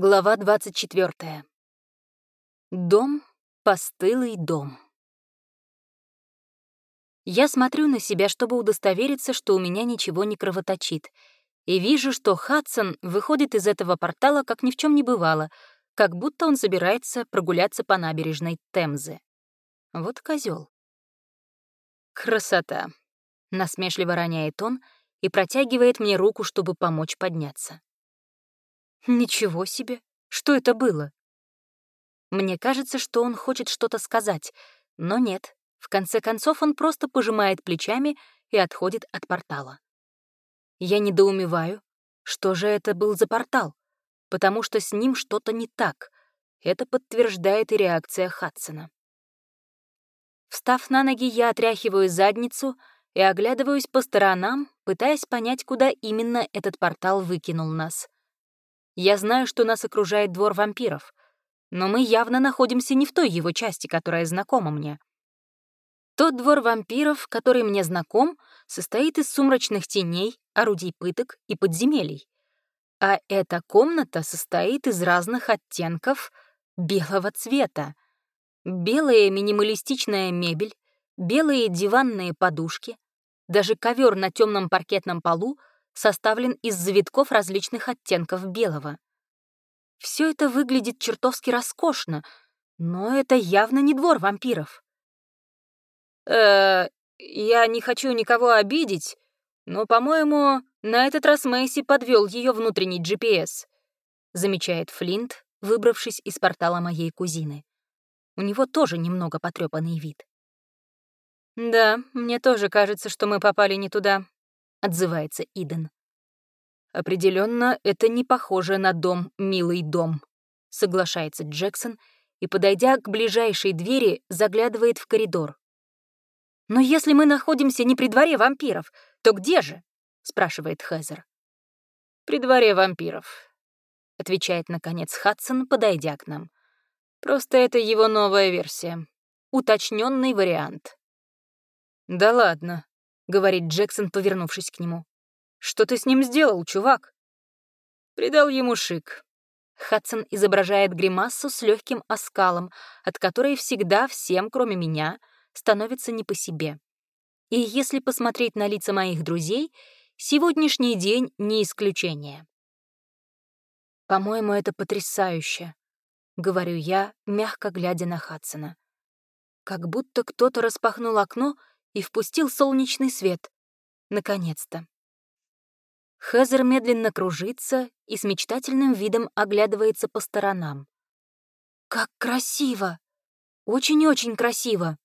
Глава 24. Дом, постылый дом. Я смотрю на себя, чтобы удостовериться, что у меня ничего не кровоточит, и вижу, что Хадсон выходит из этого портала, как ни в чем не бывало, как будто он собирается прогуляться по набережной Темзы. Вот козел. Красота. Насмешливо роняет он и протягивает мне руку, чтобы помочь подняться. Ничего себе! Что это было? Мне кажется, что он хочет что-то сказать, но нет. В конце концов, он просто пожимает плечами и отходит от портала. Я недоумеваю, что же это был за портал, потому что с ним что-то не так. Это подтверждает и реакция Хадсона. Встав на ноги, я отряхиваю задницу и оглядываюсь по сторонам, пытаясь понять, куда именно этот портал выкинул нас. Я знаю, что нас окружает двор вампиров, но мы явно находимся не в той его части, которая знакома мне. Тот двор вампиров, который мне знаком, состоит из сумрачных теней, орудий пыток и подземелий. А эта комната состоит из разных оттенков белого цвета. Белая минималистичная мебель, белые диванные подушки, даже ковер на темном паркетном полу составлен из завитков различных оттенков белого. Все это выглядит чертовски роскошно, но это явно не двор вампиров. э я не хочу никого обидеть, но, по-моему, на этот раз Мэйси подвел ее внутренний GPS», замечает Флинт, выбравшись из портала моей кузины. У него тоже немного потрепанный вид. «Да, мне тоже кажется, что мы попали не туда», — отзывается Иден. Определенно, это не похоже на дом, милый дом», — соглашается Джексон и, подойдя к ближайшей двери, заглядывает в коридор. «Но если мы находимся не при дворе вампиров, то где же?» — спрашивает Хезер. «При дворе вампиров», — отвечает, наконец, Хадсон, подойдя к нам. «Просто это его новая версия. Уточненный вариант». «Да ладно», — говорит Джексон, повернувшись к нему. «Что ты с ним сделал, чувак?» Придал ему шик. Хадсон изображает гримассу с легким оскалом, от которой всегда всем, кроме меня, становится не по себе. И если посмотреть на лица моих друзей, сегодняшний день не исключение. «По-моему, это потрясающе», — говорю я, мягко глядя на Хадсона. Как будто кто-то распахнул окно и впустил солнечный свет. Наконец-то. Хезер медленно кружится и с мечтательным видом оглядывается по сторонам. «Как красиво! Очень-очень красиво!»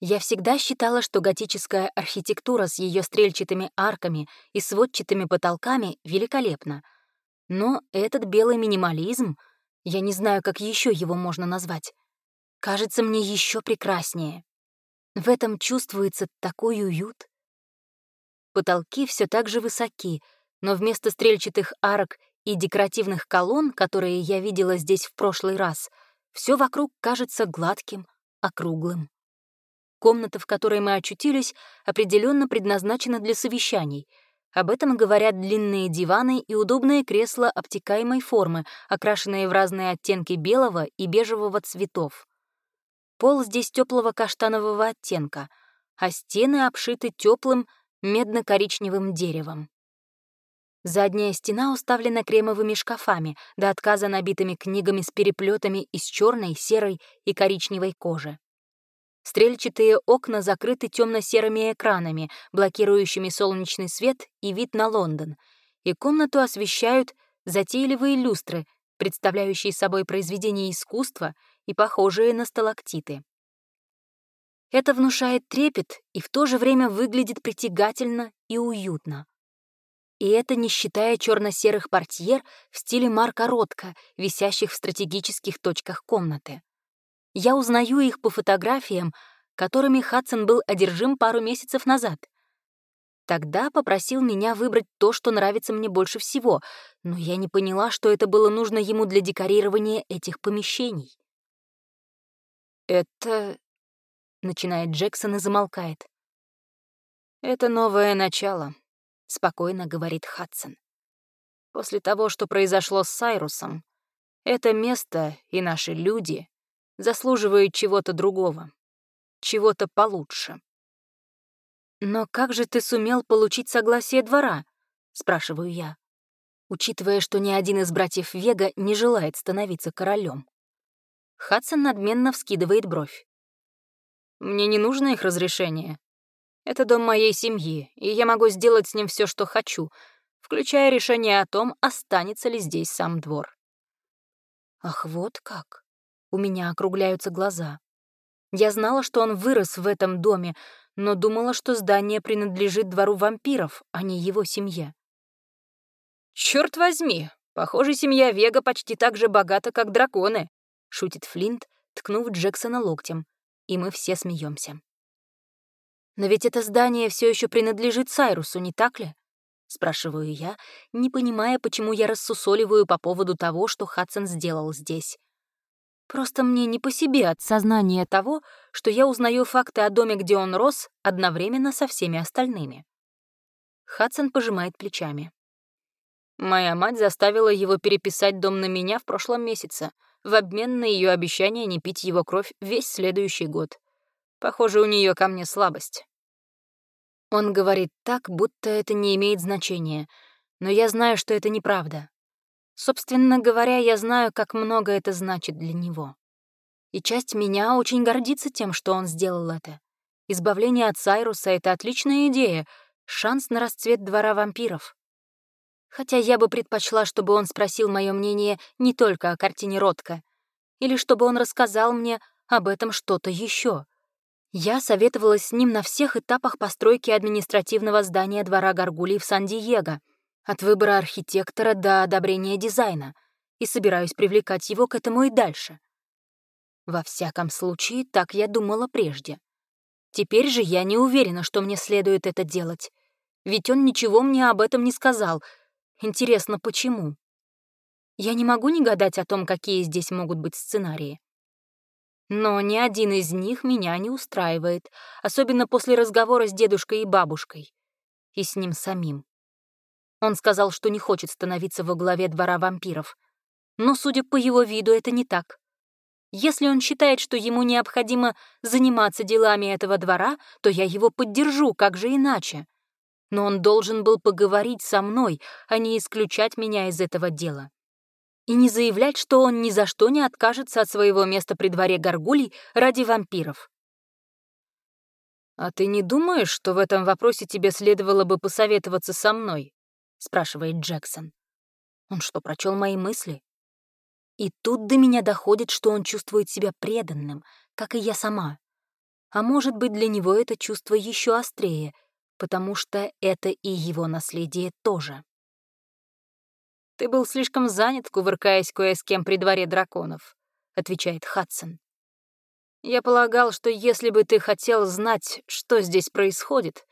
Я всегда считала, что готическая архитектура с ее стрельчатыми арками и сводчатыми потолками великолепна. Но этот белый минимализм, я не знаю, как еще его можно назвать, кажется мне еще прекраснее. В этом чувствуется такой уют. Потолки все так же высоки, но вместо стрельчатых арок и декоративных колонн, которые я видела здесь в прошлый раз, все вокруг кажется гладким, округлым. Комната, в которой мы очутились, определенно предназначена для совещаний. Об этом говорят длинные диваны и удобные кресла обтекаемой формы, окрашенные в разные оттенки белого и бежевого цветов. Пол здесь теплого каштанового оттенка, а стены обшиты теплым медно-коричневым деревом. Задняя стена уставлена кремовыми шкафами, до отказа набитыми книгами с переплетами из черной, серой и коричневой кожи. Стрельчатые окна закрыты темно-серыми экранами, блокирующими солнечный свет и вид на Лондон, и комнату освещают затейливые люстры, представляющие собой произведения искусства и похожие на сталактиты. Это внушает трепет и в то же время выглядит притягательно и уютно. И это не считая черно-серых портьер в стиле Марка Ротко, висящих в стратегических точках комнаты. Я узнаю их по фотографиям, которыми Хадсон был одержим пару месяцев назад. Тогда попросил меня выбрать то, что нравится мне больше всего, но я не поняла, что это было нужно ему для декорирования этих помещений. «Это начинает Джексон и замолкает. «Это новое начало», — спокойно говорит Хадсон. После того, что произошло с Сайрусом, это место и наши люди заслуживают чего-то другого, чего-то получше. «Но как же ты сумел получить согласие двора?» — спрашиваю я, учитывая, что ни один из братьев Вега не желает становиться королем. Хадсон надменно вскидывает бровь. «Мне не нужно их разрешение. Это дом моей семьи, и я могу сделать с ним все, что хочу, включая решение о том, останется ли здесь сам двор». Ах, вот как. У меня округляются глаза. Я знала, что он вырос в этом доме, но думала, что здание принадлежит двору вампиров, а не его семье. «Чёрт возьми, похоже, семья Вега почти так же богата, как драконы», — шутит Флинт, ткнув Джексона локтем, и мы все смеемся. «Но ведь это здание все еще принадлежит Сайрусу, не так ли?» — спрашиваю я, не понимая, почему я рассусоливаю по поводу того, что Хадсон сделал здесь. Просто мне не по себе от сознания того, что я узнаю факты о доме, где он рос, одновременно со всеми остальными. Хадсон пожимает плечами. Моя мать заставила его переписать дом на меня в прошлом месяце, в обмен на ее обещание не пить его кровь весь следующий год. Похоже, у нее ко мне слабость. Он говорит так, будто это не имеет значения, но я знаю, что это неправда. Собственно говоря, я знаю, как много это значит для него. И часть меня очень гордится тем, что он сделал это. Избавление от Сайруса — это отличная идея, шанс на расцвет двора вампиров. Хотя я бы предпочла, чтобы он спросил мое мнение не только о картине Ротко, или чтобы он рассказал мне об этом что-то еще. Я советовалась с ним на всех этапах постройки административного здания двора Гаргулий в Сан-Диего — от выбора архитектора до одобрения дизайна, и собираюсь привлекать его к этому и дальше. Во всяком случае, так я думала прежде. Теперь же я не уверена, что мне следует это делать, ведь он ничего мне об этом не сказал. Интересно, почему? Я не могу не гадать о том, какие здесь могут быть сценарии. Но ни один из них меня не устраивает, особенно после разговора с дедушкой и бабушкой. И с ним самим. Он сказал, что не хочет становиться во главе двора вампиров. Но, судя по его виду, это не так. Если он считает, что ему необходимо заниматься делами этого двора, то я его поддержу, как же иначе? Но он должен был поговорить со мной, а не исключать меня из этого дела. И не заявлять, что он ни за что не откажется от своего места при дворе горгулей ради вампиров. «А ты не думаешь, что в этом вопросе тебе следовало бы посоветоваться со мной?» спрашивает Джексон. Он что, прочел мои мысли? И тут до меня доходит, что он чувствует себя преданным, как и я сама. А может быть, для него это чувство еще острее, потому что это и его наследие тоже. «Ты был слишком занят, кувыркаясь кое с кем при дворе драконов», — отвечает Хадсон. «Я полагал, что если бы ты хотел знать, что здесь происходит,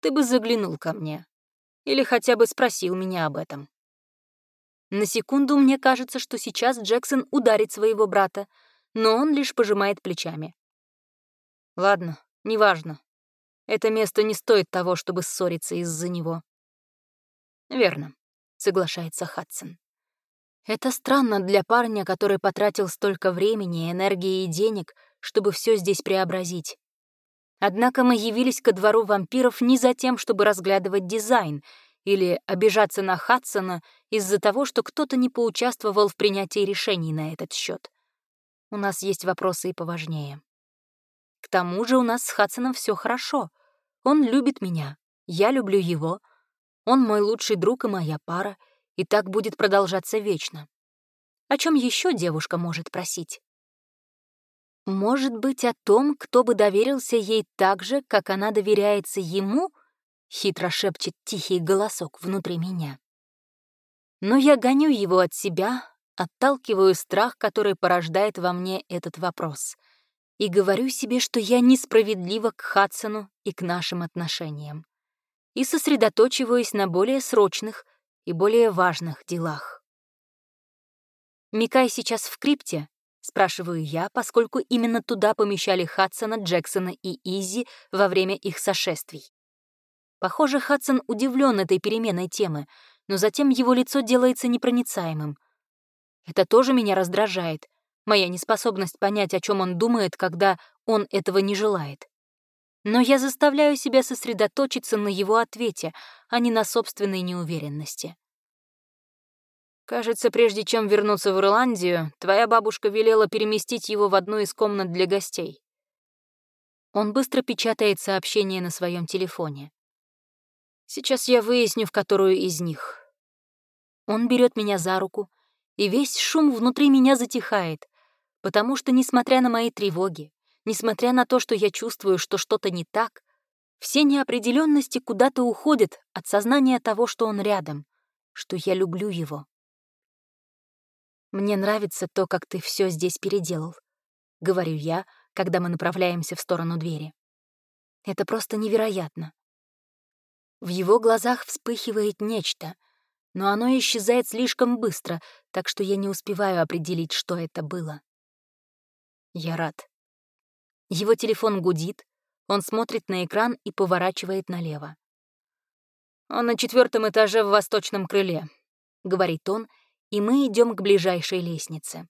ты бы заглянул ко мне. Или хотя бы спросил меня об этом. На секунду мне кажется, что сейчас Джексон ударит своего брата, но он лишь пожимает плечами. Ладно, неважно. Это место не стоит того, чтобы ссориться из-за него. Верно, соглашается Хадсон. Это странно для парня, который потратил столько времени, энергии и денег, чтобы все здесь преобразить. Однако мы явились ко двору вампиров не за тем, чтобы разглядывать дизайн или обижаться на Хадсона из-за того, что кто-то не поучаствовал в принятии решений на этот счет. У нас есть вопросы и поважнее. К тому же у нас с Хадсоном все хорошо. Он любит меня, я люблю его. Он мой лучший друг и моя пара, и так будет продолжаться вечно. О чем еще девушка может просить? Может быть, о том, кто бы доверился ей так же, как она доверяется ему? Хитро шепчет тихий голосок внутри меня. Но я гоню его от себя, отталкиваю страх, который порождает во мне этот вопрос, и говорю себе, что я несправедлива к Хадсону и к нашим отношениям, и сосредоточиваюсь на более срочных и более важных делах. Микай сейчас в крипте, Спрашиваю я, поскольку именно туда помещали Хадсона, Джексона и Изи во время их сошествий. Похоже, Хадсон удивлен этой переменой темы, но затем его лицо делается непроницаемым. Это тоже меня раздражает, моя неспособность понять, о чем он думает, когда он этого не желает. Но я заставляю себя сосредоточиться на его ответе, а не на собственной неуверенности. Кажется, прежде чем вернуться в Ирландию, твоя бабушка велела переместить его в одну из комнат для гостей. Он быстро печатает сообщение на своем телефоне. Сейчас я выясню, в которую из них. Он берет меня за руку, и весь шум внутри меня затихает, потому что, несмотря на мои тревоги, несмотря на то, что я чувствую, что что-то не так, все неопределенности куда-то уходят от сознания того, что он рядом, что я люблю его. «Мне нравится то, как ты все здесь переделал», — говорю я, когда мы направляемся в сторону двери. «Это просто невероятно». В его глазах вспыхивает нечто, но оно исчезает слишком быстро, так что я не успеваю определить, что это было. Я рад. Его телефон гудит, он смотрит на экран и поворачивает налево. «Он на четвертом этаже в восточном крыле», — говорит он, и мы идем к ближайшей лестнице.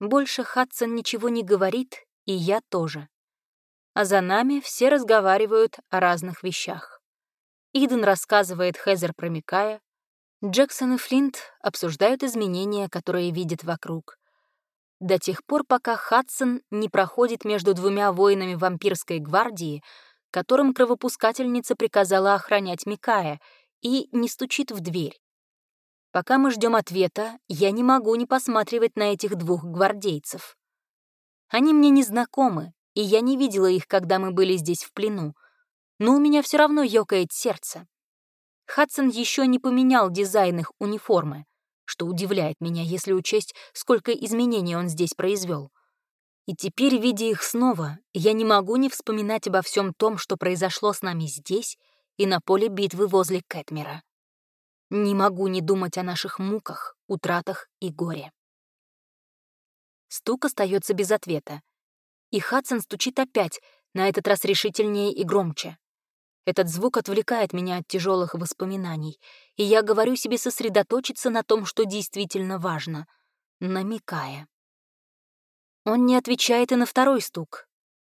Больше Хадсон ничего не говорит, и я тоже. А за нами все разговаривают о разных вещах. Иден рассказывает Хезер про Микая, Джексон и Флинт обсуждают изменения, которые видят вокруг. До тех пор, пока Хадсон не проходит между двумя воинами вампирской гвардии, которым кровопускательница приказала охранять Микая, и не стучит в дверь. Пока мы ждем ответа, я не могу не посматривать на этих двух гвардейцев. Они мне не знакомы, и я не видела их, когда мы были здесь в плену, но у меня все равно ёкает сердце. Хадсон еще не поменял дизайн их униформы, что удивляет меня, если учесть, сколько изменений он здесь произвел. И теперь, видя их снова, я не могу не вспоминать обо всем том, что произошло с нами здесь и на поле битвы возле Кэтмера. Не могу не думать о наших муках, утратах и горе. Стук остается без ответа. И Хадсон стучит опять, на этот раз решительнее и громче. Этот звук отвлекает меня от тяжелых воспоминаний, и я говорю себе сосредоточиться на том, что действительно важно, намекая. Он не отвечает и на второй стук.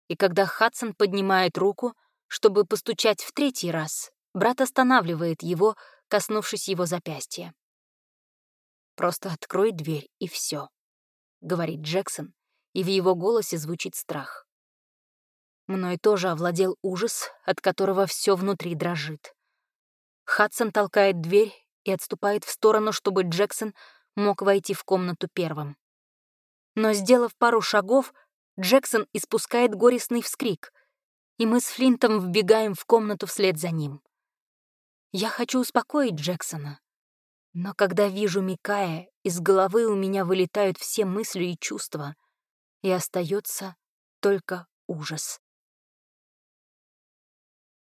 И когда Хадсон поднимает руку, чтобы постучать в третий раз, брат останавливает его, коснувшись его запястья. «Просто открой дверь, и все, говорит Джексон, и в его голосе звучит страх. Мной тоже овладел ужас, от которого все внутри дрожит. Хадсон толкает дверь и отступает в сторону, чтобы Джексон мог войти в комнату первым. Но, сделав пару шагов, Джексон испускает горестный вскрик, и мы с Флинтом вбегаем в комнату вслед за ним. Я хочу успокоить Джексона. Но когда вижу Микая, из головы у меня вылетают все мысли и чувства, и остается только ужас.